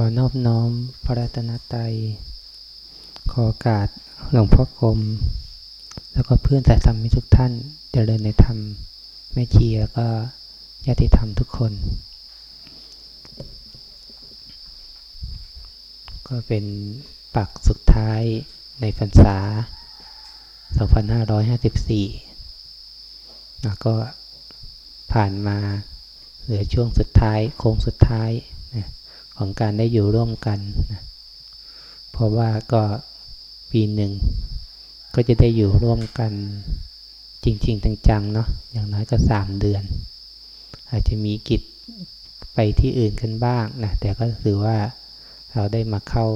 อนอบน้อมพระรัตนตรัย ขอกาสหลวงพ่อกรม แล้วก็เพื่อนสายธรรมทุกท่านเจริญในธรรมแม่ชีแล้วก็ญาติธรรมทุกคน ก็เป็นปักสุดท้ายในพรรษา 2554 แล้วก็ผ่านมาเหลือช่วงสุดท้ายโค้งสุดท้าย ของการได้อยู่ร่วมกันนะเพราะว่าก็ปีหนึ่งก็จะได้อยู่ร่วมกันจริง ๆ จังๆเนาะอย่างน้อยก็สามเดือน อาจจะมีกิจไปที่อื่นกันบ้างนะแต่ก็ถือว่าเราได้มาเข้า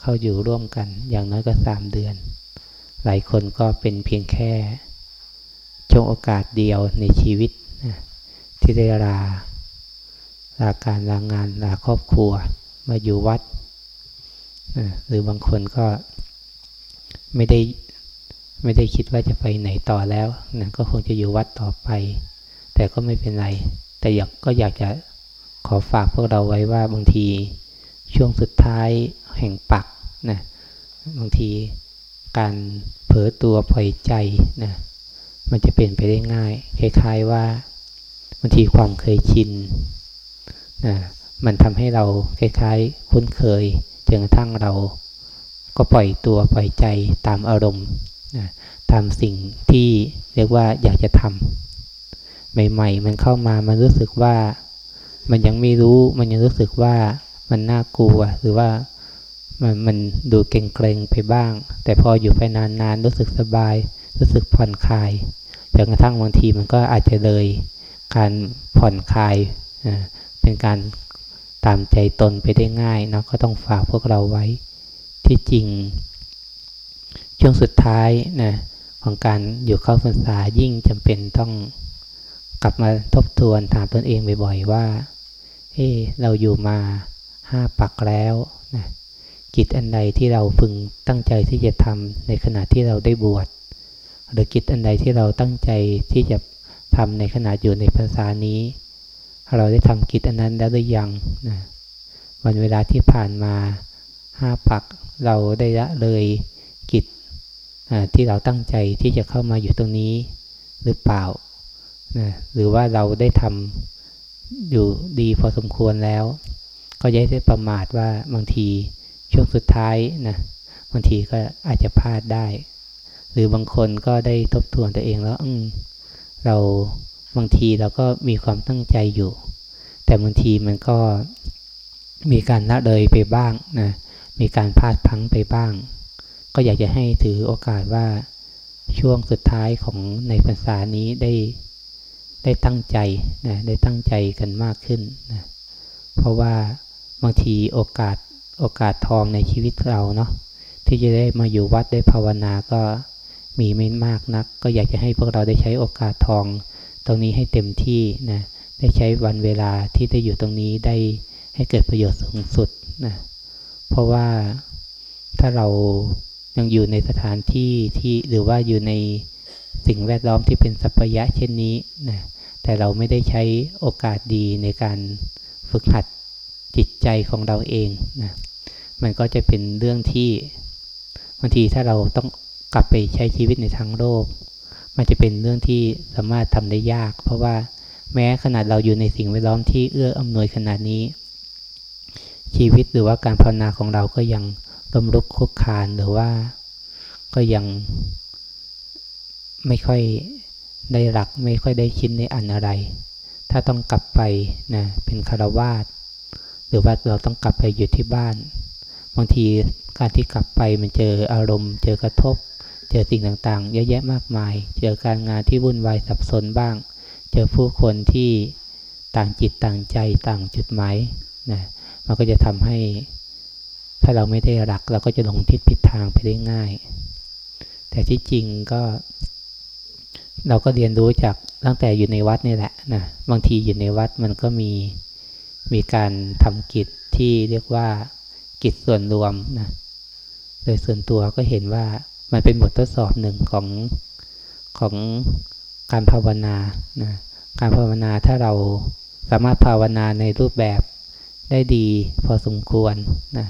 เข้าอยู่ร่วมกัน อย่างน้อยก็สามเดือน หลายคนก็เป็นเพียงแค่ช่วงโอกาสเดียวในชีวิตนะที่ได้ลา ลาการลางานลาครอบครัวมาอยู่วัด หรือบางคนก็ไม่ได้ไม่ได้คิดว่าจะไปไหนต่อแล้วนะก็คงจะอยู่วัดต่อไป แต่ก็ไม่เป็นไร แต่อยากก็อยากจะขอฝากพวกเราไว้ว่าบางทีช่วงสุดท้ายแห่งปักนะบางทีการเผลอตัวปล่อยใจนะมันจะเปลี่ยนไปได้ง่าย คล้าย ๆว่าบางทีความเคยชิน นะมันทำให้เราคล้ายๆคุ้นเคยจนกระทั่งเรา ก็ปล่อยตัวปล่อยใจตามอารมณ์นะตามสิ่งที่เรียกว่าอยากจะทำใหม่ ๆ มันเข้ามามันรู้สึกว่า มันยังไม่รู้มันยังรู้สึกว่ามันน่ากลัวหรือว่ามันมันดูเกรงๆไปบ้าง แต่พออยู่ไปนานๆรู้สึกสบาย รู้สึกผ่อนคลายจนกระทั่งบางทีมันก็อาจจะเลยการผ่อนคลาย เป็นการตามใจตนไปได้ง่ายเนาะก็ต้องฝากพวกเราไว้ที่จริง ช่วงสุดท้ายนะของการอยู่เข้าพรรษายิ่งจำเป็นต้องกลับมาทบทวนถามตนเองบ่อยๆว่าเฮ้เราอยู่มาห้าปักแล้วนะกิจอันใดที่เราพึงตั้งใจที่จะทำในขณะที่เราได้บวชหรือกิจอันใดที่เราตั้งใจที่จะทำในขณะอยู่ในภาษานี้ เราได้ทำกิจอันนั้นแล้วหรือยังนะวันเวลาที่ผ่านมาห้าปักเราได้ละเลยกิจที่เราตั้งใจที่จะเข้ามาอยู่ตรงนี้หรือเปล่านะหรือว่าเราได้ทำอยู่ดีพอสมควรแล้ว ก็ย่ได้ประมาทว่าบางทีช่วงสุดท้ายนะบางทีก็อาจจะพลาดได้ หรือบางคนก็ได้ทบทวนตัวเองแล้วเรา บางทีเราก็มีความตั้งใจอยู่ แต่บางทีมันก็มีการละเลยไปบ้างนะมีการพลาดพังไปบ้าง ก็อยากจะให้ถือโอกาสว่าช่วงสุดท้ายของในภาษานี้ได้ได้ตั้งใจนะได้ตั้งใจกันมากขึ้นนะเพราะว่าบางทีโอกาสโอกาสทองในชีวิตเราเนาะที่จะได้มาอยู่วัดได้ภาวนาก็มีไม่มากนัก ก็อยากจะให้พวกเราได้ใช้โอกาสทอง ตรงนี้ให้เต็มที่นะได้ใช้วันเวลาที่ได้อยู่ตรงนี้ได้ให้เกิดประโยชน์สูงสุดนะเพราะว่าถ้าเรายังอยู่ในสถานที่ที่หรือว่าอยู่ในสิ่งแวดล้อมที่เป็นสัพยะเช่นนี้นะแต่เราไม่ได้ใช้โอกาสดีในการฝึกหัดจิตใจของเราเองนะมันก็จะเป็นเรื่องที่บางทีถ้าเราต้องกลับไปใช้ชีวิตในทางโลก มันจะเป็นเรื่องที่สามารถทำได้ยาก เพราะว่าแม้ขนาดเราอยู่ในสิ่งแวดล้อมที่เอื้ออำนวยขนาดนี้ ชีวิตหรือว่าการภาวนาของเราก็ยังล้มลุกคุกคานหรือว่าก็ยังไม่ค่อยได้หลักไม่ค่อยได้ชินในอันอะไร ถ้าต้องกลับไปนะเป็นคารวาสหรือว่าเราต้องกลับไปอยู่ที่บ้าน บางทีการที่กลับไปมันเจออารมณ์ เจอกระทบ เจอสิ่งต่างๆ เยอะแยะมากมาย เจอการงานที่วุ่นวายสับสนบ้าง เจอผู้คนที่ต่างจิตต่างใจต่างจุดหมายนะมันก็จะทำให้ถ้าเราไม่ได้รักเราก็จะลงทิศผิดทางไปได้ง่าย แต่ที่จริงก็ เราก็เรียนรู้จากตั้งแต่อยู่ในวัดนี่แหละนะบางทีอยู่ในวัดมันก็มีมีการทำกิจที่เรียกว่ากิจส่วนรวมนะโดยส่วนตัวก็เห็นว่า มันเป็นบททดสอบหนึ่งของของการภาวนานะการภาวนาถ้าเราสามารถภาวนาในรูปแบบได้ดีพอสมควรนะ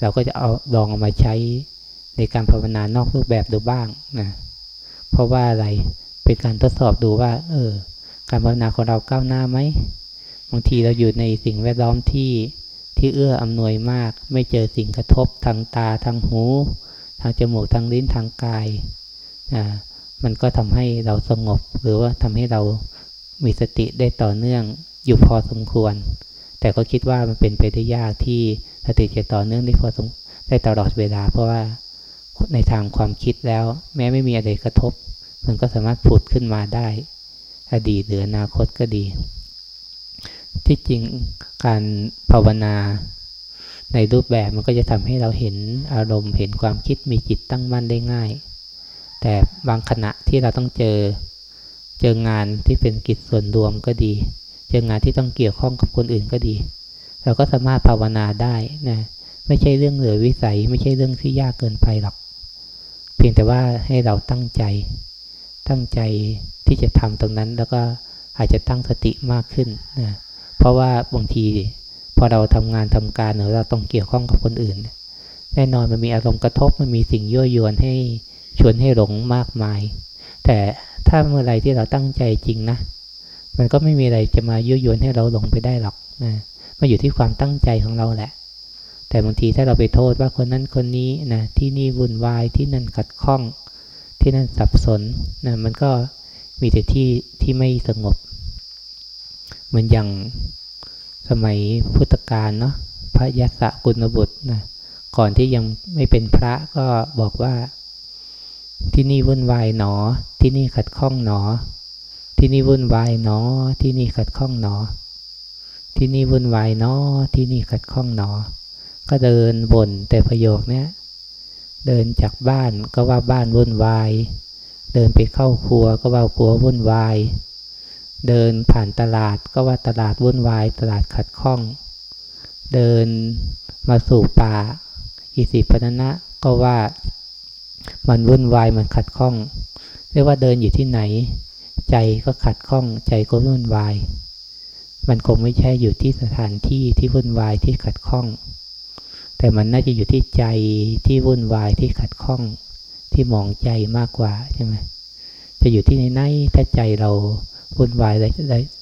เราก็จะเอาลองเอามาใช้ในการภาวนานอกรูปแบบดูบ้างนะเพราะว่าอะไรเป็นการทดสอบดูว่า เออ การภาวนาของเราก้าวหน้าไหมบางทีเราอยู่ในสิ่งแวดล้อมที่ที่เอื้ออำนวยมาก ไม่เจอสิ่งกระทบทางตาทางหู ทางจมูกทางลิ้นทางกายนะมันก็ทำให้เราสงบ หรือว่าทำให้เรามีสติได้ต่อเนื่องอยู่พอสมควร แต่ก็คิดว่ามันเป็นไปได้ยากที่สติจะต่อเนื่องได้พอสมได้ตลอดเวลา เพราะว่าในทางความคิดแล้ว แม้ไม่มีอะไรกระทบ มันก็สามารถผุดขึ้นมาได้ อดีตหรืออนาคตก็ดี ที่จริงการภาวนา ในรูปแบบมันก็จะทำให้เราเห็นอารมณ์เห็นความคิดมีจิตตั้งมั่นได้ง่าย แต่บางขณะที่เราต้องเจอ เจองานที่เป็นกิจส่วนรวมก็ดี เจองานที่ต้องเกี่ยวข้องกับคนอื่นก็ดี เราก็สามารถภาวนาได้นะไม่ใช่เรื่องเหลือวิสัย ไม่ใช่เรื่องที่ยากเกินไปหรอก เพียงแต่ว่าให้เราตั้งใจ ตั้งใจที่จะทำตรงนั้นแล้วก็อาจจะตั้งสติมากขึ้นนะเพราะว่าบางที พอเราทำงานทำการหรือเราต้องเกี่ยวข้องกับคนอื่น แน่นอนมันมีอารมณ์กระทบมันมีสิ่งยั่วยวนให้ชวนให้หลงมากมาย แต่ถ้าเมื่อไรที่เราตั้งใจจริงนะ มันก็ไม่มีอะไรจะมายั่วยวนให้เราหลงไปได้หรอกนะมันอยู่ที่ความตั้งใจของเราแหละ แต่บางทีถ้าเราไปโทษว่าคนนั้นคนนี้นะที่นี่วุ่นวายที่นั่นขัดข้อง ที่นั่นสับสนนะมันก็มีแต่ที่ที่ไม่สงบ เหมือนอย่าง สมัยพุทธกาลเนาะพระยศกุลบุตรนะก่อนที่ยังไม่เป็นพระก็บอกว่า ที่นี่วุ่นวายหนอ ที่นี่ขัดข้องหนอ ที่นี่วุ่นวายหนอ ที่นี่ขัดข้องหนอ ที่นี่วุ่นวายหนอ ที่นี่ขัดข้องหนอ ก็เดินบ่นแต่ประโยคเนี้ยเดินจากบ้านก็ว่าบ้านวุ่นวาย เดินไปเข้าครัวก็ว่าครัววุ่นวาย เดินผ่านตลาดก็ว่าตลาดวุ่นวายตลาดขัดข้อง เดินมาสู่ป่าอิสิปนนะก็ว่ามันวุ่นวายมันขัดข้องไม่ว่าเดินอยู่ที่ไหน ใจก็ขัดข้อง ใจก็วุ่นวาย มันคงไม่ใช่อยู่ที่สถานที่ที่วุ่นวายที่ขัดข้อง แต่มันน่าจะอยู่ที่ใจที่วุ่นวายที่ขัดข้อง ที่มองใจมากกว่าใช่ไหมจะอยู่ที่ไหนถ้าใจเรา วุ่นวาย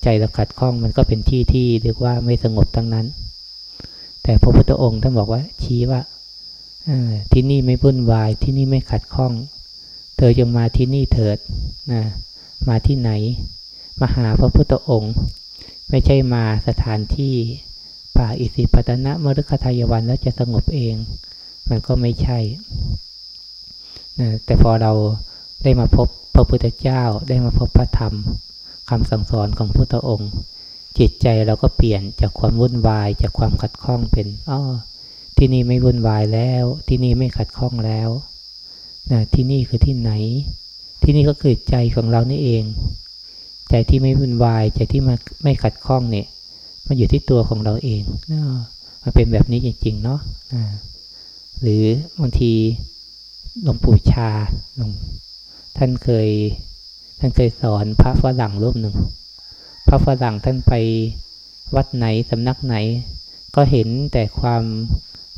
ใจเราขัดข้องมันก็เป็นที่ที่เรียกว่าไม่สงบทั้งนั้น แต่พระพุทธองค์ท่านบอกว่าชี้ว่าที่นี่ไม่วุ่นวายที่นี่ไม่ขัดข้อง เธอจงมาที่นี่เถิดนะมาที่ไหน มาหาพระพุทธองค์ ไม่ใช่มาสถานที่ป่าอิสิปตนะมฤคทายวันแล้วจะสงบเอง มันก็ไม่ใช่นะแต่พอเราได้มาพบพระพุทธเจ้าได้มาพบพระธรรม คำสั่งสอนของพุทธองค์ จิตใจเราก็เปลี่ยนจากความวุ่นวายจากความขัดข้องเป็นอ๋อที่นี่ไม่วุ่นวายแล้ว ที่นี่ไม่ขัดข้องแล้วนะที่นี่คือที่ไหน ที่นี่ก็คือใจของเรานี่เอง ใจที่ไม่วุ่นวายใจที่มาไม่ขัดข้องเนี่ยมันอยู่ที่ตัวของเราเองมันเป็นแบบนี้จริงๆเนาะหรือบางทีหลวงปู่ชาหลวงท่านเคย ท่านเคยสอนพระฝรั่งรูปหนึ่ง พระฝรั่งท่านไปวัดไหนสำนักไหน ก็เห็นแต่ความ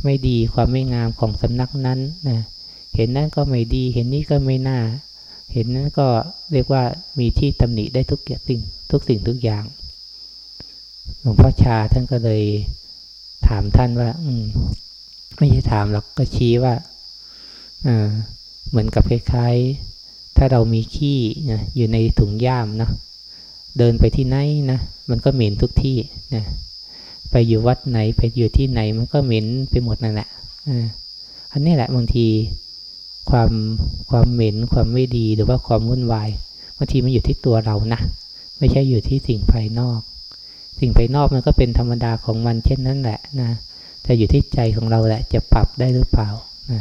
ไม่ดีความไม่งามของสำนักนั้นนะเห็นนั้นก็ไม่ดี เห็นนี้ก็ไม่น่า เห็นนั้นก็เรียกว่ามีที่ตำหนิได้ทุกสิ่งทุกสิ่งทุกอย่าง หลวงพ่อชาท่านก็เลยถามท่านว่า อืม ไม่ใช่ถามหรอกก็ชี้ว่าอ่าเหมือนกับคล้ายๆ ถ้าเรามีขี้นะอยู่ในถุงย่ามนะเดินไปที่ไหนนะมันก็เหม็นทุกที่นะไปอยู่วัดไหนไปอยู่ที่ไหนมันก็เหม็นไปหมดนั่นแหละอันนี้แหละบางทีความความเหม็นความไม่ดีหรือว่าความวุ่นวายบางทีมันอยู่ที่ตัวเรานะไม่ใช่อยู่ที่สิ่งภายนอก สิ่งภายนอกมันก็เป็นธรรมดาของมันเช่นนั้นแหละนะแต่อยู่ที่ใจของเราแหละจะปรับได้หรือเปล่านะ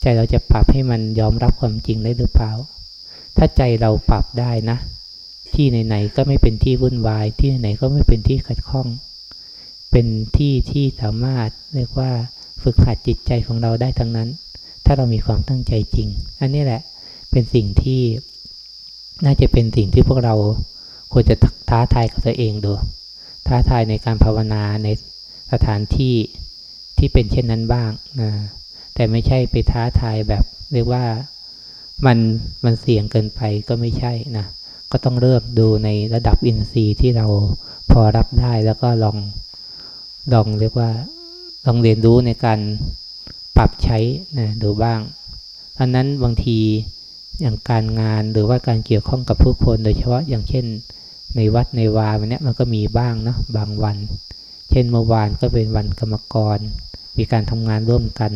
ใจเราจะปรับให้มันยอมรับความจริงได้หรือเปล่า ถ้าใจเราปรับได้นะ ที่ไหนๆก็ไม่เป็นที่วุ่นวาย ที่ไหนก็ไม่เป็นที่ขัดข้อง เป็นที่ที่สามารถเรียกว่าฝึกหัดจิตใจของเราได้ทั้งนั้น ถ้าเรามีความตั้งใจจริง อันนี้แหละเป็นสิ่งที่น่าจะเป็นสิ่งที่พวกเราควรจะท้าทายกับตัวเองดู ท้าทายในการภาวนาในสถานที่ที่เป็นเช่นนั้นบ้างนะแต่ไม่ใช่ไปท้าทายแบบเรียกว่า มันมันเสี่ยงเกินไปก็ไม่ใช่นะก็ต้องเลือกดูในระดับอินทรีย์ที่เราพอรับได้แล้วก็ลองลองเรียกว่าลองเรียนรู้ในการปรับใช้นะดูบ้างอันนั้นบางทีอย่างการงานหรือว่าการเกี่ยวข้องกับผู้คนโดยเฉพาะอย่างเช่น ในวัดในวาวันนี้มันก็มีบ้างเนาะบางวัน เช่นเมื่อวานก็เป็นวันกรรมกร มีการทำงานร่วมกัน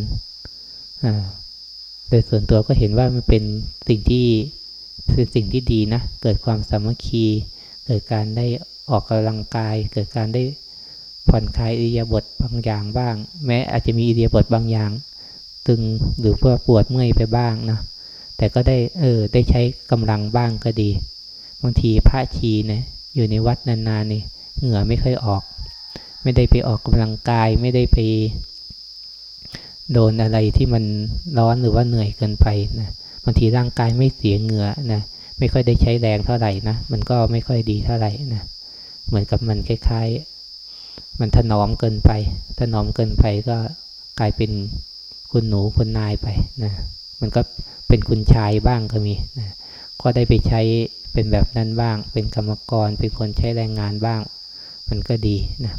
โดยส่วนตัวก็เห็นว่ามันเป็นสิ่งที่คือสิ่งที่ดีนะ เกิดความสามัคคี เกิดการได้ออกกำลังกาย เกิดการได้ผ่อนคลายอิริยาบถบางอย่างบ้าง แม้อาจจะมีอิริยาบถบางอย่าง ตึงหรือเพื่อปวดเมื่อยไปบ้างนะแต่ก็ได้เออได้ใช้กำลังบ้างก็ดี บางทีพระชีนี่ยอยู่ในวัดนานๆนี่เหงื่อไม่ค่อยออก ไม่ได้ไปออกกำลังกายไม่ได้ไป โดนอะไรที่มันร้อนหรือว่าเหนื่อยเกินไปนะบางทีร่างกายไม่เสียเหงื่อนะไม่ค่อยได้ใช้แรงเท่าไหร่นะมันก็ไม่ค่อยดีเท่าไหร่นะเหมือนกับมันคล้ายๆ มันถนอมเกินไป ถนอมเกินไปก็กลายเป็นคุณหนูคุณนายไปนะมันก็เป็นคุณชายบ้างก็มีนะก็ได้ไปใช้เป็นแบบนั้นบ้าง เป็นกรรมกรเป็นคนใช้แรงงานบ้าง มันก็ดีนะ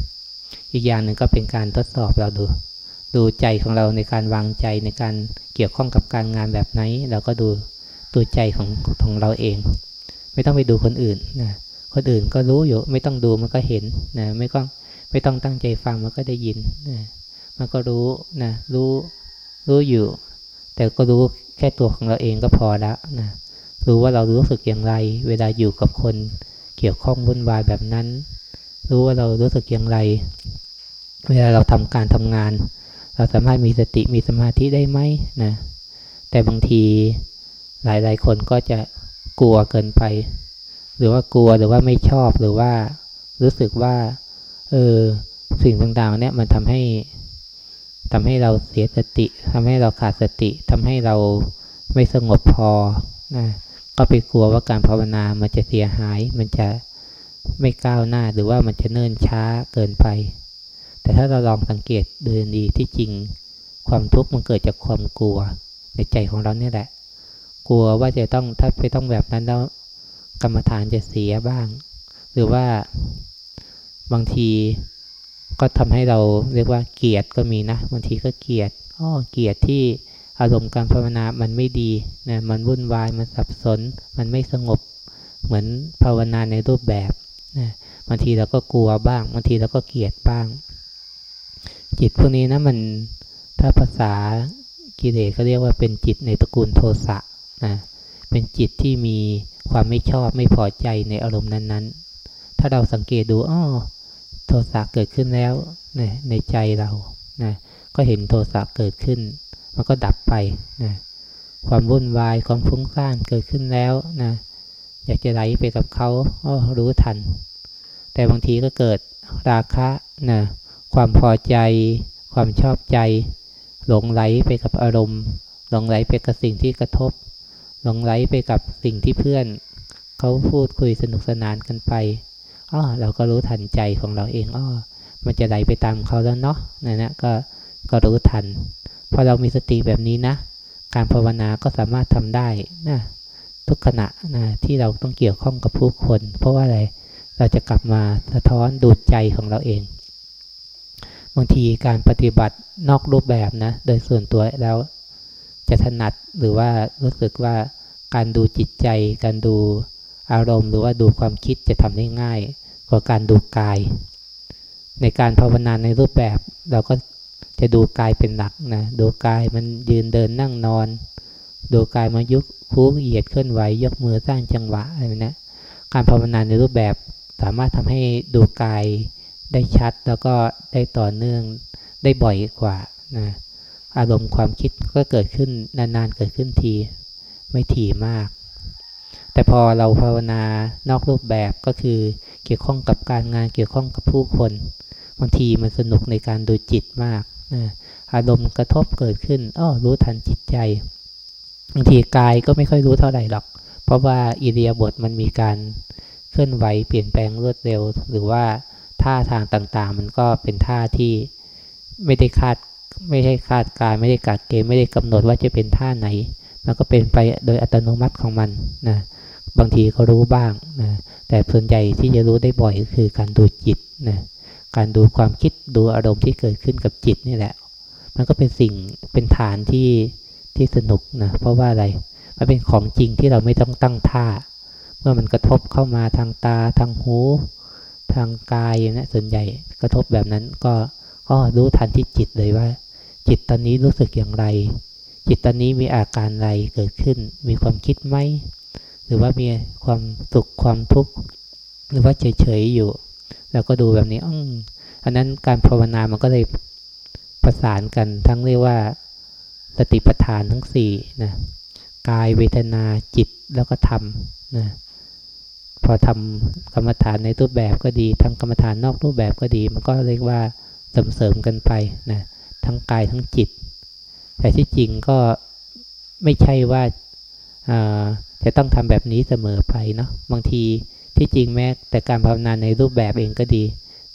อีกอย่างหนึ่งก็เป็นการทดสอบเราดู ดูใจของเราในการวางใจในการเกี่ยวข้องกับการงานแบบไหน เราก็ดูดูใจของของเราเอง ไม่ต้องไปดูคนอื่นนะคนอื่นก็รู้อยู่ ไม่ต้องดูมันก็เห็นนะไม่ต้องไม่ต้องตั้งใจฟังมันก็ได้ยินนะมันก็รู้นะรู้รู้อยู่ แต่ก็รู้แค่ตัวของเราเองก็พอล้วนะรู้ว่าเรารู้สึกอย่างไร เวลาอยู่กับคนเกี่ยวข้องวุ่นวายแบบนั้น รู้ว่าเรารู้สึกอย่างไร เวลาเราทำการทำงาน เราสามารถมีสติมีสมาธิได้ไหมนะแต่บางทีหลายๆ คนก็จะกลัวเกินไป หรือว่ากลัวหรือว่าไม่ชอบหรือว่ารู้สึกว่าเออสิ่งต่างๆเนี่ยมันทำให้ทำให้เราเสียสติทำให้เราขาดสติทำให้เราไม่สงบพอนะก็ไปกลัวว่าการภาวนามันจะเสียหาย มันจะไม่ก้าวหน้าหรือว่ามันจะเนิ่นช้าเกินไป แต่ถ้าเราลองสังเกตดูดีที่จริง ความทุกข์มันเกิดจากความกลัว ในใจของเราเนี่ยแหละ กลัวว่าจะต้องถ้าไปต้องแบบนั้นแล้วกรรมฐานจะเสียบ้าง หรือว่าบางทีก็ทำให้เราเรียกว่าเกียดก็มีนะบางทีก็เกียดอ้อเกียดที่อารมณ์การภาวนา มันไม่ดีนะมันวุ่นวายมันสับสน มันไม่สงบ เหมือนภาวนาในรูปแบบนะบางทีเราก็กลัวบ้างบางทีเราก็เกลียดบ้าง จิตพวกนี้นะมันถ้าภาษากิเลสก็เรียกว่าเป็นจิตในตระกูลโทสะนะเป็นจิตที่มีความไม่ชอบไม่พอใจในอารมณ์นั้นๆ ถ้าเราสังเกตดูอ๋อโทสะเกิดขึ้นแล้วในในใจเรานะก็เห็นโทสะเกิดขึ้น มันก็ดับไปนะความวุ่นวายความฟุ้งซ่านเกิดขึ้นแล้วนะอยากจะไหลไปกับเขาก็รู้ทัน แต่บางทีก็เกิดราคะนะ ความพอใจ ความชอบใจ หลงไหลไปกับอารมณ์ หลงไหลไปกับสิ่งที่กระทบ หลงไหลไปกับสิ่งที่เพื่อน เขาพูดคุยสนุกสนานกันไปอ้อเราก็รู้ทันใจของเราเองอ้อมันจะไหลไปตามเขาแล้วเนาะนั่นนะก็ก็รู้ทันพอเรามีสติแบบนี้นะ การภาวนาก็สามารถทำได้นะทุกขณะนะที่เราต้องเกี่ยวข้องกับผู้คน เพราะว่าอะไรเราจะกลับมาสะท้อนดูใจของเราเอง บางทีการปฏิบัตินอกรูปแบบนะ โดยส่วนตัวแล้วจะถนัดหรือว่ารู้สึกว่าการดูจิตใจ การดูอารมณ์ หรือว่าดูความคิดจะทำได้ง่ายกว่าการดูกาย ในการภาวนาในรูปแบบเราก็จะดูกายเป็นหลักนะดูกายมันยืนเดินนั่งนอน ดูกายมายุกคูเหยียดเคลื่อนไหวยกมือสร้างจังหวะอะไรนะการภาวนาในรูปแบบสามารถทำให้ดูกาย ได้ชัดแล้วก็ได้ต่อเนื่องได้บ่อยกว่านะอารมณ์ความคิดก็เกิดขึ้นนานๆเกิดขึ้นที ไม่ถี่มาก แต่พอเราภาวนานอกรูปแบบก็คือเกี่ยวข้องกับการงานเกี่ยวข้องกับผู้คนบางทีมันสนุกในการดูจิตมากนะอารมณ์กระทบเกิดขึ้นอ้อรู้ทันจิตใจบางทีกายก็ไม่ค่อยรู้เท่าไหร่หรอก เพราะว่าอิเดียบทมันมีการเคลื่อนไหวเปลี่ยนแปลงรวดเร็ว หรือว่า ท่าทางต่างๆ มันก็เป็นท่าที่ไม่ได้คาดไม่ใช่คาดการไม่ได้กัดเกณฑ์ไม่ได้กำหนดว่าจะเป็นท่าไหน มันก็เป็นไปโดยอัตโนมัติของมันนะบางทีก็รู้บ้างนะแต่ส่วนใหญ่ที่จะรู้ได้บ่อยก็คือการดูจิตนะการดูความคิดดูอารมณ์ที่เกิดขึ้นกับจิตนี่แหละ มันก็เป็นสิ่งเป็นฐานที่ที่สนุกนะเพราะว่าอะไรมันเป็นของจริงที่เราไม่ต้องตั้งท่า เมื่อมันกระทบเข้ามาทางตาทางหู ทางกายนะส่วนใหญ่กระทบแบบนั้นก็ก็รู้ทันที่จิตเลยว่า จิตตอนนี้รู้สึกอย่างไร จิตตอนนี้มีอาการอะไรเกิดขึ้น มีความคิดไหมหรือว่ามีความสุขความทุกข์หรือว่าเฉยๆอยู่เราก็ดูแบบนี้อืมอันนั้นการภาวนามันก็เลยประสานกันทั้งเรียกว่าสติปัฏฐานทั้งสี่นะกายเวทนาจิตแล้วก็ธรรมนะ อทำกรรมฐานในรูปแบบก็ดีทำกรรมฐานนอกรูปแบบก็ดี มันก็เรียกว่าเสริมเสริมกันไปนะทั้งกายทั้งจิต แต่ที่จริงก็ไม่ใช่ว่าจะต้องทำแบบนี้เสมอไปเนาะบางทีที่จริงแม้แต่การภาวนาในรูปแบบเองก็ดี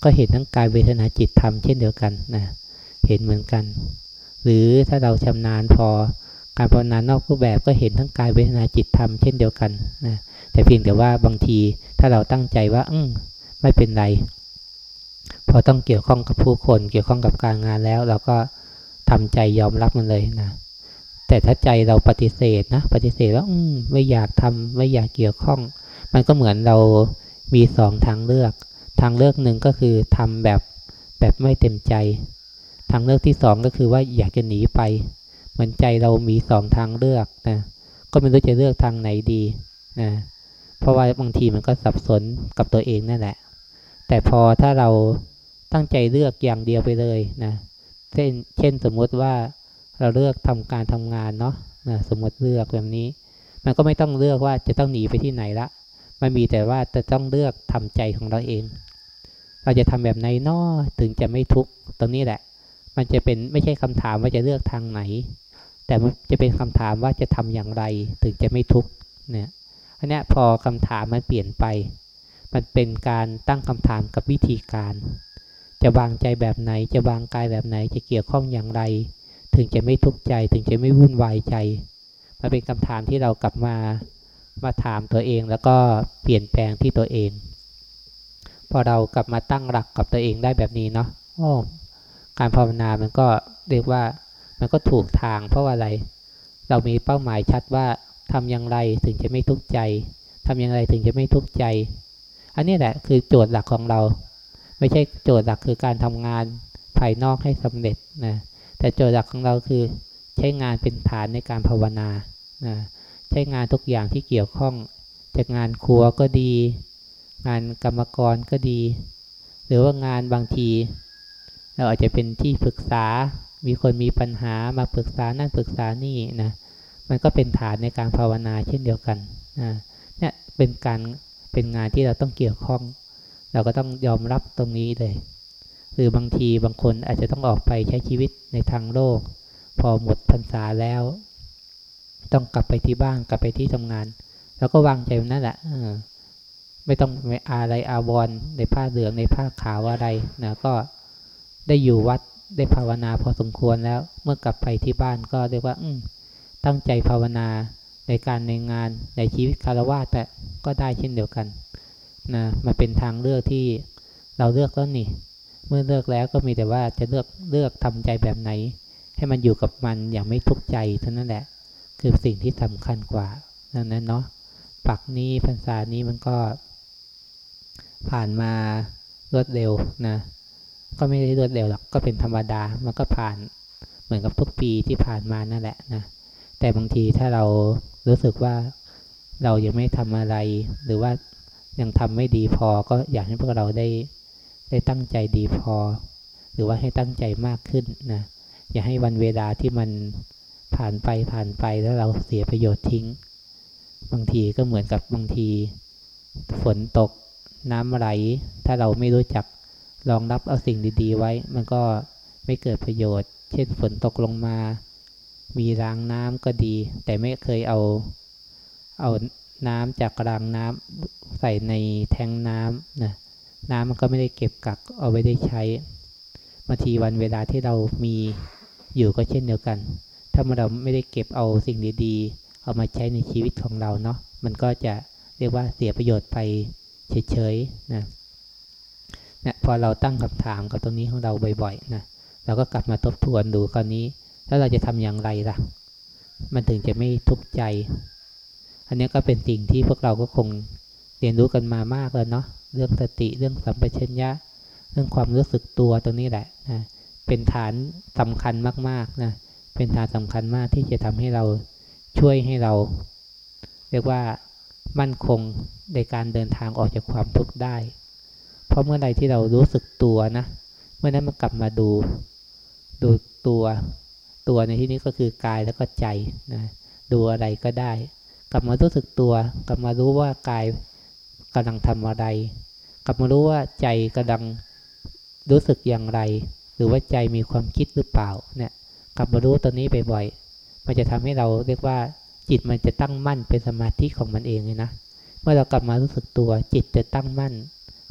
ก็เห็นทั้งกายเวทนาจิตธรรมเช่นเดียวกันนะเห็นเหมือนกัน หรือถ้าเราชำนาญพอการภาวนานอกรูปแบบก็เห็นทั้งกายเวทนาจิตธรรมเช่นเดียวกันนะ แต่เพียงแต่ว่าบางทีถ้าเราตั้งใจว่า อืมไม่เป็นไร พอต้องเกี่ยวข้องกับผู้คน เกี่ยวข้องกับการงานแล้ว เราก็ทำใจยอมรับมันเลยนะแต่ถ้าใจเราปฏิเสธนะปฏิเสธว่า อืมไม่อยากทำไม่อยากเกี่ยวข้อง มันก็เหมือนเรามีสองทางเลือก ทางเลือกหนึ่งก็คือทำแบบแบบไม่เต็มใจ ทางเลือกที่สองก็คือว่าอยากจะหนีไปเหมือนใจเรามีสองทางเลือกนะก็ไม่รู้จะเลือกทางไหนดีนะ เพราะว่าบางทีมันก็สับสนกับตัวเองนั่นแหละ แต่พอถ้าเราตั้งใจเลือกอย่างเดียวไปเลยนะเช่นเช่นสมมติว่าเราเลือกทำการทำงานเนาะนะสมมติเลือกแบบนี้ มันก็ไม่ต้องเลือกว่าจะต้องหนีไปที่ไหนละมันมีแต่ว่าจะต้องเลือกทำใจของเราเอง เราจะทำแบบไหนนอถึงจะไม่ทุกข์ตรงนี้แหละ มันจะเป็นไม่ใช่คำถามว่าจะเลือกทางไหน แต่มันจะเป็นคำถามว่าจะทำอย่างไรถึงจะไม่ทุกข์เนี่ย อันนี้พอคำถามมันเปลี่ยนไป มันเป็นการตั้งคำถามกับวิธีการ จะวางใจแบบไหน จะวางกายแบบไหน จะเกี่ยวข้องอย่างไร ถึงจะไม่ทุกข์ใจ ถึงจะไม่วุ่นวายใจ มันเป็นคำถามที่เรากลับมา มาถามตัวเองแล้วก็เปลี่ยนแปลงที่ตัวเอง พอเรากลับมาตั้งหลักกับตัวเองได้แบบนี้เนาะการภาวนา มันก็เรียกว่า มันก็ถูกทางเพราะว่าอะไร เรามีเป้าหมายชัดว่า ทำอย่างไรถึงจะไม่ทุกข์ใจทำอย่างไรถึงจะไม่ทุกข์ใจ อันนี้แหละคือโจทย์หลักของเรา ไม่ใช่โจทย์หลักคือการทำงานภายนอกให้สำเร็จนะแต่โจทย์หลักของเราคือใช้งานเป็นฐานในการภาวนานะใช้งานทุกอย่างที่เกี่ยวข้องจากงานครัวก็ดี งานกรรมกรก็ดี หรือว่างานบางที เราอาจจะเป็นที่ปรึกษา มีคนมีปัญหามาปรึกษานั่นปรึกษานี่นะ มันก็เป็นฐานในการภาวนาเช่นเดียวกันนะเนี่ยเป็นการเป็นงานที่เราต้องเกี่ยวข้อง เราก็ต้องยอมรับตรงนี้เลย หรือบางทีบางคนอาจจะต้องออกไปใช้ชีวิตในทางโลก พอหมดพรรษาแล้ว ต้องกลับไปที่บ้านกลับไปที่ทำงาน แล้วก็วางใจนั่นแหละไม่ต้องไปอะไรอาวรในผ้าเหลืองในผ้าขาวอะไรนะก็ได้อยู่วัดได้ภาวนาพอสมควรแล้ว เมื่อกลับไปที่บ้านก็เรียกว่า อื ตั้งใจภาวนาในการในงานในชีวิตคารวะแต่ก็ได้เช่นเดียวกันนะมันเป็นทางเลือกที่เราเลือกแล้วนี่ เมื่อเลือกแล้วก็มีแต่ว่าจะเลือกเลือกทำใจแบบไหน ให้มันอยู่กับมันอย่างไม่ทุกข์ใจเท่านั้นแหละ คือสิ่งที่สำคัญกว่านั่นนะเนาะปักนี้พรรษานี้มันก็ ผ่านมารวดเร็วนะก็ไม่ได้รวดเร็วหรอกก็เป็นธรรมดามันก็ผ่านเหมือนกับทุกปีที่ผ่านมานั่นแหละนะ แต่บางทีถ้าเรารู้สึกว่าเรายังไม่ทำอะไร หรือว่ายังทำไม่ดีพอก็อยากให้พวกเราได้ได้ตั้งใจดีพอ หรือว่าให้ตั้งใจมากขึ้นนะอย่าให้วันเวลาที่มันผ่านไปผ่านไปแล้วเราเสียประโยชน์ทิ้ง บางทีก็เหมือนกับบางที ฝนตกน้ำไหล ถ้าเราไม่รู้จักรองรับเอาสิ่งดี ๆ ไว้ มันก็ไม่เกิดประโยชน์ เช่นฝนตกลงมา มีรางน้ำก็ดี แต่ไม่เคยเอา เอาน้ำจากรางน้ำใส่ในแทงน้ำนะน้ำมันก็ไม่ได้เก็บกักเอาไว้ได้ใช้บางทีวันเวลาที่เรามีอยู่ก็เช่นเดียวกัน ถ้าเราไม่ได้เก็บเอาสิ่งดีๆ เอามาใช้ในชีวิตของเราเนาะ มันก็จะเรียกว่าเสียประโยชน์ไปเฉยๆนะนะพอเราตั้งคำถามกับตรงนี้ของเราบ่อยๆนะ เราก็กลับมาทบทวนดูคราวนี้ แล้วเราจะทำอย่างไรล่ะ มันถึงจะไม่ทุกข์ใจ อันนี้ก็เป็นสิ่งที่พวกเราก็คงเรียนรู้กันมามากแล้วเนาะเรื่องสติเรื่องสัมปชัญญะ เรื่องความรู้สึกตัวตรงนี้แหละนะเป็นฐานสำคัญมากๆนะเป็นฐานสำคัญมากที่จะทำให้เราช่วยให้เรา เรียกว่ามั่นคงในการเดินทางออกจากความทุกข์ได้ เพราะเมื่อใดที่เรารู้สึกตัวนะ เมื่อนั้นมันกลับมาดู ดูตัว ตัวในที่นี้ก็คือกายแล้วก็ใจนะดูอะไรก็ได้ กลับมารู้สึกตัว กลับมารู้ว่ากายกำลังทำอะไร กลับมารู้ว่าใจกำลังรู้สึกอย่างไร หรือว่าใจมีความคิดหรือเปล่าเนี่ยกลับมารู้ตัวนี้บ่อยๆมันจะทำให้เราเรียกว่า จิตมันจะตั้งมั่นเป็นสมาธิของมันเองเลยนะเมื่อเรากลับมารู้สึกตัว จิตจะตั้งมั่น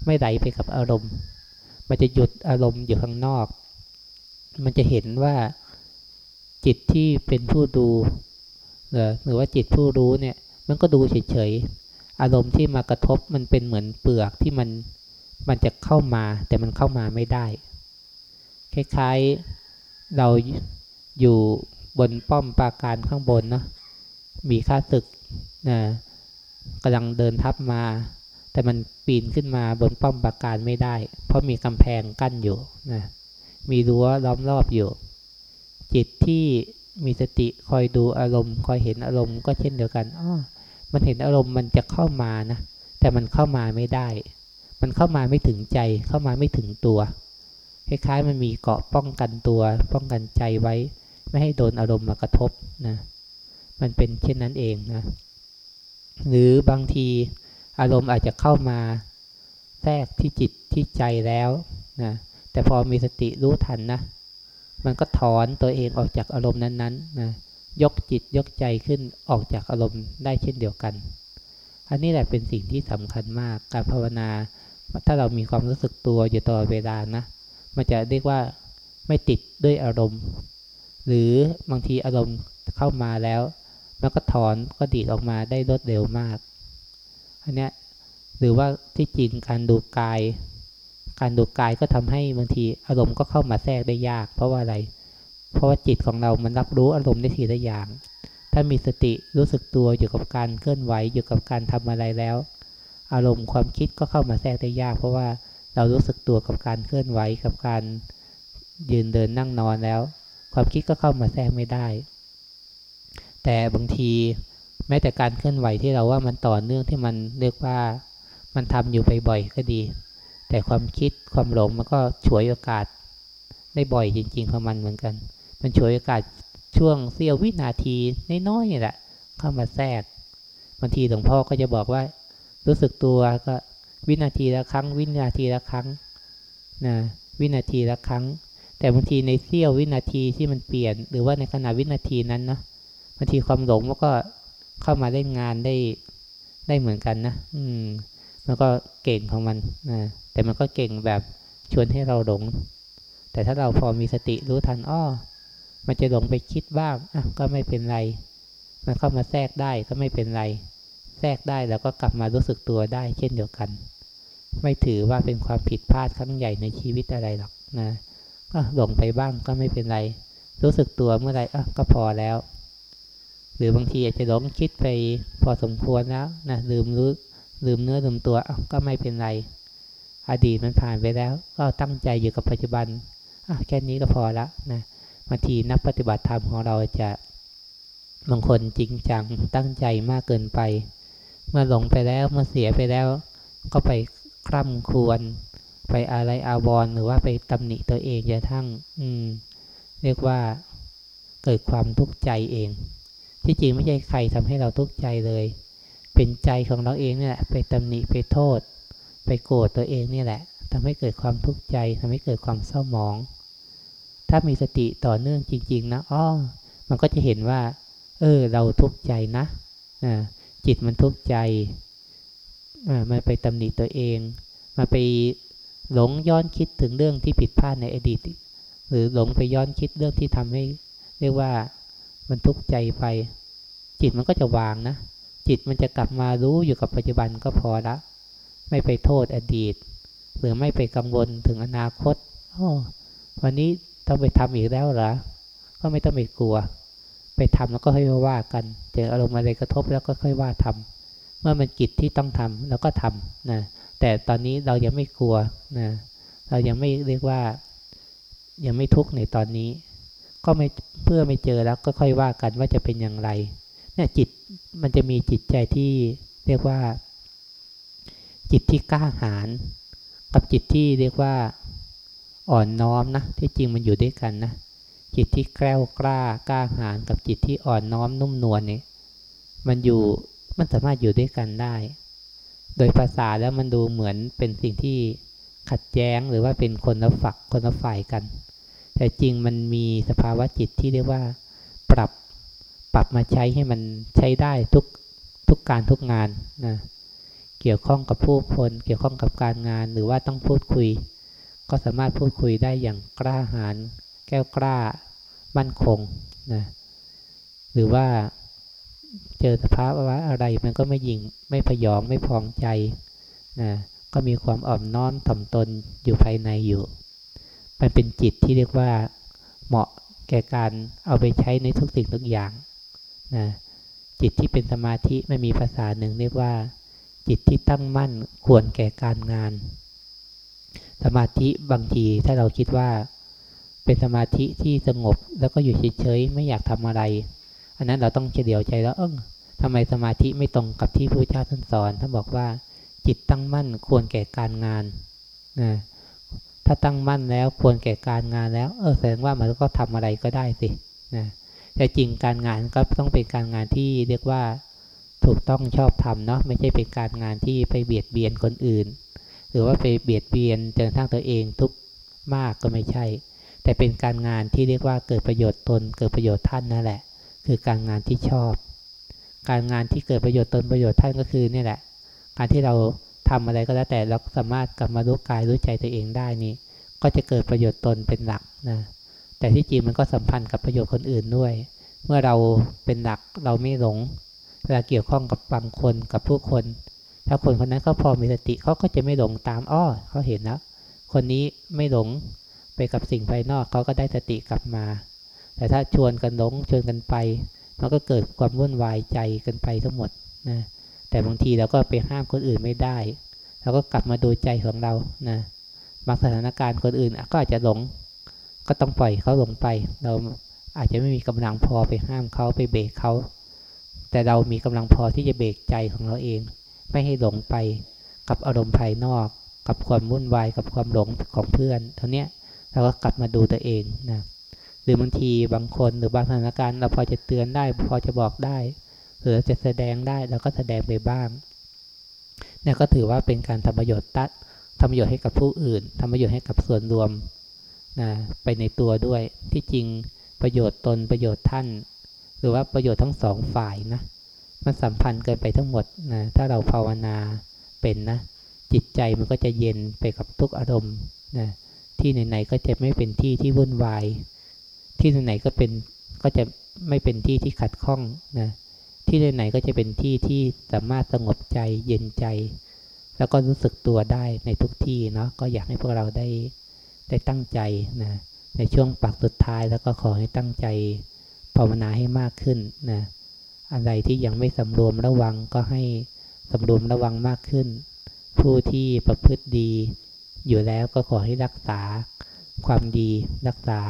ไม่ไหลไปกับอารมณ์ มันจะหยุดอารมณ์อยู่ข้างนอก มันจะเห็นว่า จิตที่เป็นผู้ดูหรือว่าจิตผู้รู้เนี่ย มันก็ดูเฉยๆอารมณ์ที่มากระทบมันเป็นเหมือนเปลือกที่มันมันจะเข้ามาแต่มันเข้ามาไม่ได้ คล้ายๆเราอยู่บนป้อมปราการข้างบนเนาะมีข้าศึกนะกำลังเดินทับมา แต่มันปีนขึ้นมาบนป้อมปราการไม่ได้ เพราะมีกำแพงกั้นอยู่นะมีรั้วล้อมรอบอยู่ จิตที่มีสติคอยดูอารมณ์ คอยเห็นอารมณ์ก็เช่นเดียวกันอ๋อมันเห็นอารมณ์มันจะเข้ามานะ แต่มันเข้ามาไม่ได้ มันเข้ามาไม่ถึงใจ เข้ามาไม่ถึงตัว คล้ายๆ มันมีเกาะป้องกันตัว ป้องกันใจไว้ ไม่ให้โดนอารมณ์มากระทบนะ มันเป็นเช่นนั้นเองนะ หรือบางทีอารมณ์อาจจะเข้ามาแทรกที่จิตที่ใจแล้วนะ แต่พอมีสติรู้ทันนะ มันก็ถอนตัวเองออกจากอารมณ์นั้นๆนะยกจิตยกใจขึ้นออกจากอารมณ์ได้เช่นเดียวกัน อันนี้แหละเป็นสิ่งที่สำคัญมากการภาวนา ถ้าเรามีความรู้สึกตัวอยู่ตลอดเวลานะ มันจะเรียกว่าไม่ติดด้วยอารมณ์ หรือบางทีอารมณ์เข้ามาแล้วแล้วก็ถอนก็ดีดออกมาได้รวดเร็วมาก อันเนี้ยหรือว่าที่จริงการดูกาย การดูกายก็ทำให้บางทีอารมณ์ก็เข้ามาแทรกได้ยาก เพราะว่าอะไร เพราะว่าจิตของเรามันรับรู้อารมณ์ได้ทีละอย่าง ถ้ามีสติรู้สึกตัวอยู่กับการเคลื่อนไหวอยู่กับการทำอะไรแล้ว อารมณ์ความคิดก็เข้ามาแทรกได้ยาก เพราะว่าเรารู้สึกตัวกับการเคลื่อนไหวกับการยืนเดินนั่งนอนแล้ว ความคิดก็เข้ามาแทรกไม่ได้ แต่บางทีแม้แต่การเคลื่อนไหวที่เราว่ามันต่อเนื่องที่มันเรียกว่ามันทำอยู่บ่อยๆก็ดี แต่ความคิดความหลงมันก็ฉวยโอกาสได้บ่อยจริง ๆ ของมันเหมือนกัน มันฉวยโอกาสช่วงเสี้ยววินาทีน้อยๆนี่แหละ เข้ามาแทรกบางทีหลวงพ่อก็จะบอกว่า รู้สึกตัวก็วินาทีละครั้ง วินาทีละครั้งนะวินาทีละครั้ง แต่บางทีในเสี้ยววินาทีที่มันเปลี่ยน หรือว่าในขณะวินาทีนั้นเนาะางทีความหลงมันก็เข้ามาเล่นงานได้ได้เหมือนกันนะ อืม มันก็เก่งของมันนะแต่มันก็เก่งแบบชวนให้เราหลง แต่ถ้าเราพอมีสติรู้ทันอ้อมันจะหลงไปคิดบ้างอะก็ไม่เป็นไร มันเข้ามาแทรกได้ก็ไม่เป็นไร แทรกได้แล้วก็กลับมารู้สึกตัวได้ เช่นเดียวกัน ไม่ถือว่าเป็นความผิดพลาดครั้งใหญ่ในชีวิตอะไรหรอกนะก็หลงไปบ้างก็ไม่เป็นไร รู้สึกตัวเมื่อไรอะก็พอแล้ว หรือบางทีอาจจะหลงคิดไปพอสมควรแล้วนะลืมรู้ ลืมเนื้อลืมตัวก็ไม่เป็นไร อดีตมันผ่านไปแล้ว ก็ตั้งใจอยู่กับปัจจุบันแค่นี้ก็พอละนะบางทีนักปฏิบัติธรรมของเราจะบางคนจริงจังตั้งใจมากเกินไป เมื่อหลงไปแล้วเมื่อเสียไปแล้ว ก็ไปคร่ำควรไปอะไรอาวรหรือว่าไปตำหนิตัวเองจะทั้ง อืม เรียกว่าเกิดความทุกข์ใจเอง ที่จริงไม่ใช่ใครทำให้เราทุกข์ใจเลย เป็นใจของเราเองเนี่ยไปตำหนิไปโทษ ไปโกรธตัวเองนี่แหละทำให้เกิดความทุกข์ใจทำให้เกิดความเศร้าหมอง ถ้ามีสติต่อเนื่องจริง ๆ นะอ้อมันก็จะเห็นว่า เออ เราทุกข์ใจนะจิตมันทุกข์ใจมันไปตำหนิตัวเองมาไปหลงย้อนคิดถึงเรื่องที่ผิดพลาดในอดีต หรือหลงไปย้อนคิดเรื่องที่ทำให้ เรียกว่ามันทุกข์ใจไป จิตมันก็จะวางนะ จิตมันจะกลับมารู้อยู่กับปัจจุบันก็พอละ ไม่ไปโทษอดีต หรือไม่ไปกังวลถึงอนาคตโอ้วันนี้ต้องไปทำอีกแล้วเหรอก็ไม่ต้องไปกลัว ไปทำแล้วก็ค่อยว่ากัน เจออารมณ์อะไรกระทบแล้วก็ค่อยว่าทำเมื่อมันกิจที่ต้องทำเราก็ทำนะแต่ตอนนี้เรายังไม่กลัวนะเรายังไม่เรียกว่ายังไม่ทุกข์ในตอนนี้ ก็ไม่เพื่อไม่เจอแล้วก็ค่อยว่ากันว่าจะเป็นอย่างไร เนี่ยจิตมันจะมีจิตใจที่เรียกว่า จิตที่กล้าหาญกับจิตที่เรียกว่าอ่อนน้อมนะที่จริงมันอยู่ด้วยกันนะจิตที่แกล้วกล้ากล้าหาญกับจิตที่อ่อนน้อมนุ่มนวลเนี่ยมันอยู่มันสามารถอยู่ด้วยกันได้ โดยภาษาแล้วมันดูเหมือนเป็นสิ่งที่ขัดแย้งหรือว่าเป็นคนละฝักคนละฝ่ายกัน แต่จริงมันมีสภาวะจิตที่เรียกว่า ปรับ ปรับมาใช้ให้มันใช้ได้ทุกทุกการทุกงานนะเกี่ยวข้องกับผู้คนเกี่ยวข้องกับการงานหรือว่าต้องพูดคุย ก็สามารถพูดคุยได้อย่างกล้าหาญแก้วกล้ามั่นคงนะหรือว่าเจอสภาพว่าอะไรมันก็ไม่ยิงไม่พยองไม่พองใจนะก็มีความอ่อนน้อมถ่อมตนอยู่ภายในอยู่ มันเป็นจิตที่เรียกว่าเหมาะแก่การเอาไปใช้ในทุกสิ่งทุกอย่าง นะจิตที่เป็นสมาธิไม่มีภาษาหนึ่งเรียกว่า จิตที่ตั้งมั่นควรแก่การงาน สมาธิบางทีถ้าเราคิดว่า เป็นสมาธิที่สงบแล้วก็อยู่เฉยๆไม่อยากทำอะไร อันนั้นเราต้องเฉลียวใจแล้วเออทำไมสมาธิไม่ตรงกับที่พระเจ้าท่านสอนท่านบอกว่า จิตตั้งมั่นควรแก่การงานนะถ้าตั้งมั่นแล้วควรแก่การงานแล้ว เออแสดงว่ามันก็ทำอะไรก็ได้สินะ แต่จริงการงานก็ต้องเป็นการงานที่เรียกว่าถูกต้องชอบทำเนาะไม่ใช่เป็นการงานที่ไปเบียดเบียนคนอื่น หรือว่าไปเบียดเบียนจนทั้งตัวเองทุกมากก็ไม่ใช่ แต่เป็นการงานที่เรียกว่าเกิดประโยชน์ตน เกิดประโยชน์ท่านนั่นแหละ คือการงานที่ชอบ การงานที่เกิดประโยชน์ตนประโยชน์ท่านก็คือนี่แหละ การที่เราทำอะไรก็แล้วแต่เราสามารถกลับมารู้กายรู้ใจตัวเองได้นี่ก็จะเกิดประโยชน์ตนเป็นหลักนะ แต่ที่จริงมันก็สัมพันธ์กับประโยชน์คนอื่นด้วย เมื่อเราเป็นหลักเราไม่หลง เวลาเกี่ยวข้องกับบางคนกับผู้คน ถ้าคนคนนั้นเขาพอมีสติเขาก็จะไม่หลงตามอ้อเขาเห็นแล้ว คนนี้ไม่หลงไปกับสิ่งภายนอกเขาก็ได้สติกลับมา แต่ถ้าชวนกันหลงชวนกันไปมันก็เกิดความวุ่นวายใจกันไปทั้งหมดนะแต่บางทีเราก็ไปห้ามคนอื่นไม่ได้เราก็กลับมาดูใจของเรานะบางสถานการณ์คนอื่นก็อาจจะหลง ก็ต้องปล่อยเขาหลงไป เราอาจจะไม่มีกำลังพอไปห้ามเขาไปเบรกเขาแต่เรามีกำลังพอที่จะเบรกใจของเราเอง ไม่ให้หลงไปกับอารมณ์ภายนอก กับความวุ่นวายกับความหลงของเพื่อนเท่านี้เราก็กลับมาดูตัวเองนะหรือบางทีบางคนหรือบางสถานการณ์เราพอจะเตือนได้พอจะบอกได้ หรือจะแสดงได้เราก็แสดงไปบ้างเนี่ยก็ถือว่าเป็นการทำประโยชน์ตัดทำประโยชน์ให้กับผู้อื่นทำประโยชน์ให้กับส่วนรวม นะไปในตัวด้วย ที่จริงประโยชน์ตนประโยชน์ท่าน หรือว่าประโยชน์ทั้งสองฝ่ายนะมันสัมพันธ์เกินไปทั้งหมดนะถ้าเราภาวนาเป็นนะ จิตใจมันก็จะเย็นไปกับทุกอารมณ์นะที่ไหนๆก็จะไม่เป็นที่ที่วุ่นวาย ที่ไหนก็เป็นก็จะไม่เป็นที่ที่ขัดข้องนะที่ไหนก็จะเป็นที่ที่สามารถสงบใจเย็นใจ แล้วก็รู้สึกตัวได้ในทุกที่เนาะก็อยากให้พวกเราได้ ได้ตั้งใจนะในช่วงปักสุดท้ายแล้วก็ขอให้ตั้งใจภาวนาให้มากขึ้นนะอะไรที่ยังไม่สำรวมระวังก็ให้สำรวมระวังมากขึ้น ผู้ที่ประพฤติดี อยู่แล้วก็ขอให้รักษาความดีรักษา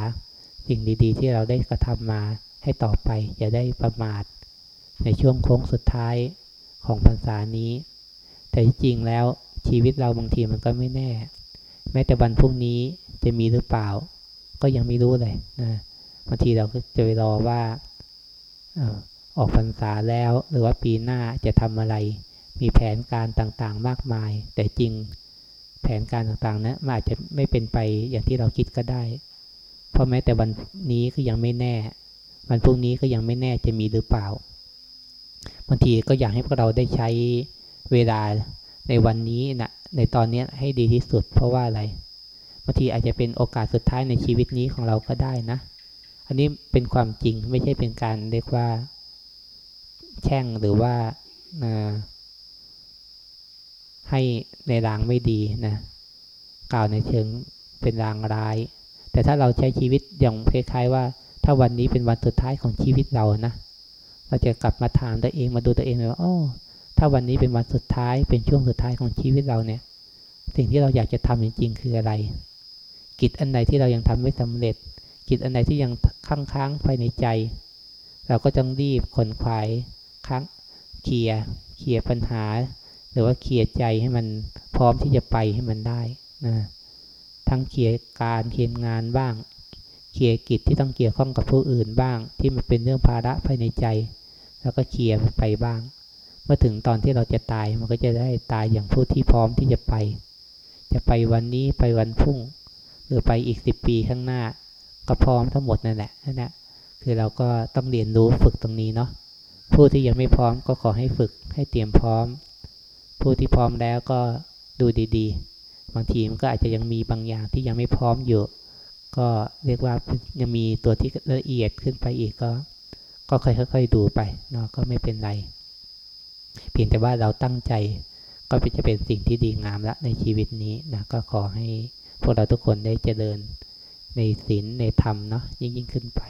สิ่งดีๆ ที่เราได้กระทำมาให้ต่อไปอย่าได้ประมาท ในช่วงโค้งสุดท้ายของพรรษานี้ แต่จริงแล้วชีวิตเราบางทีมันก็ไม่แน่ แม้แต่วันพรุ่งนี้จะมีหรือเปล่า ก็ยังไม่รู้เลยนะบางทีเราก็จะไปรอว่าออกพรรษาแล้ว หรือว่าปีหน้าจะทำอะไร มีแผนการต่างๆ มากมาย แต่จริงแผนการต่างๆนะมันอาจจะไม่เป็นไปอย่างที่เราคิดก็ได้ เพราะแม้แต่วันนี้ก็ยังไม่แน่ วันพรุ่งนี้ก็ยังไม่แน่จะมีหรือเปล่าบางทีก็อยากให้พวกเราได้ใช้เวลา ในวันนี้นะในตอนนี้ให้ดีที่สุด เพราะว่าอะไรบางทีอาจจะเป็นโอกาสสุดท้ายในชีวิตนี้ของเราก็ได้นะ อันนี้เป็นความจริงไม่ใช่เป็นการเรียกว่า แช่งหรือว่าให้ในรางไม่ดีนะกล่าวในเชิงเป็นรางร้าย แต่ถ้าเราใช้ชีวิตอย่างคล้ายๆว่า ถ้าวันนี้เป็นวันสุดท้ายของชีวิตเรานะ เราจะกลับมาถามตัวเองมาดูตัวเองเลยว่าโอ้ ถ้าวันนี้เป็นวันสุดท้ายเป็นช่วงสุดท้ายของชีวิตเราเนี่ย สิ่งที่เราอยากจะทำจริงๆ คืออะไร กิจอันใดที่เรายังทำไม่สำเร็จ กิจอันใดที่ยังค้างค้างภายในใจ เราก็ต้องรีบขนขวายค้างเคลียเคลียปัญหา หรือว่าเคลียใจให้มันพร้อมที่จะไปให้มันได้นะทั้งเคลียการเคลียงานบ้างเคลียกิจที่ต้องเกี่ยวข้องกับผู้อื่นบ้าง ที่มันเป็นเรื่องภาระภายในใจ แล้วก็เคลียไปบ้าง เมื่อถึงตอนที่เราจะตายมันก็จะได้ตายอย่างผู้ที่พร้อมที่จะไป จะไปวันนี้ไปวันพรุ่ง หรือไปอีกสิบปีข้างหน้า ก็พร้อมทั้งหมดนั่นแหละนั่นแหละคือเราก็ต้องเรียนรู้ฝึกตรงนี้เนาะผู้ที่ยังไม่พร้อมก็ขอให้ฝึกให้เตรียมพร้อม ผู้ที่พร้อมแล้วก็ดูดีๆ บางทีมันก็อาจจะยังมีบางอย่างที่ยังไม่พร้อมอยู่ ก็เรียกว่ายังมีตัวที่ละเอียดขึ้นไปอีกก็ ก็ค่อยๆดูไปเนาะก็ไม่เป็นไร เพียงแต่ว่าเราตั้งใจก็จะเป็นสิ่งที่ดีงามละในชีวิตนี้นะก็ขอให้พวกเราทุกคนได้เจริญในศีลในธรรมเนาะยิ่งยิ่งขึ้นไป